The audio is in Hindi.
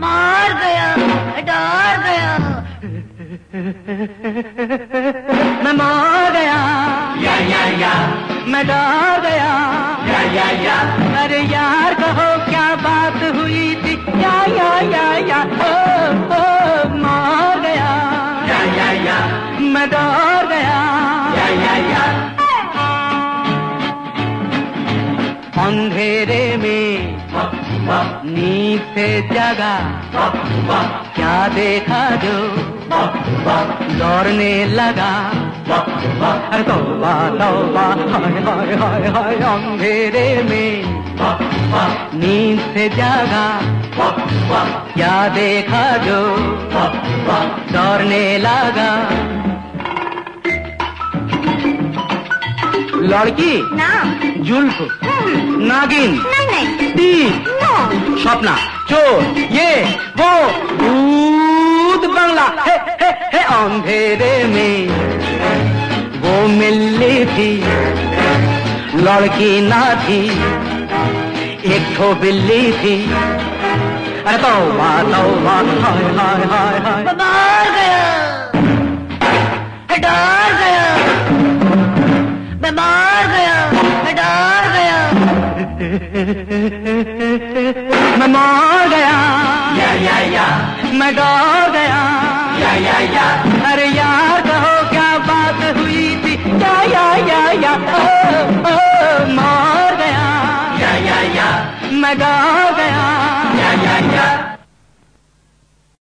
मार गया डर गया। मैं मार गया। या या या। मैं डर गया। या या या। अरे यार कहो क्या बात हुई थी? या या या या। ओ अंधेरे में नींद से जगा। क्या देखा जो दौड़ने लगा? अरे तौबा तौबा हाय हाय हाय हाय अंधेरे में नींद से जागा। क्या देखा जो दौड़ने लगा? लड़की नाम जुल्फ। नागिन नहीं नहीं तीर नो স্বপ্না চোর ये वो भूत बंगला हे हे हे अंधेरे में वो मिली थी लड़की ना थी एक ठो बिल्ली थी अरे तौबा तौबा हाय हाय हाय हाय मैं मार गया मैं डर गया मैं मैं मार गया। या या या। मैं डर गया। या या या। अरे यार कहो क्या बात हुई थी? या या या या। ओ, ओ, मार गया। या या या। मैं डर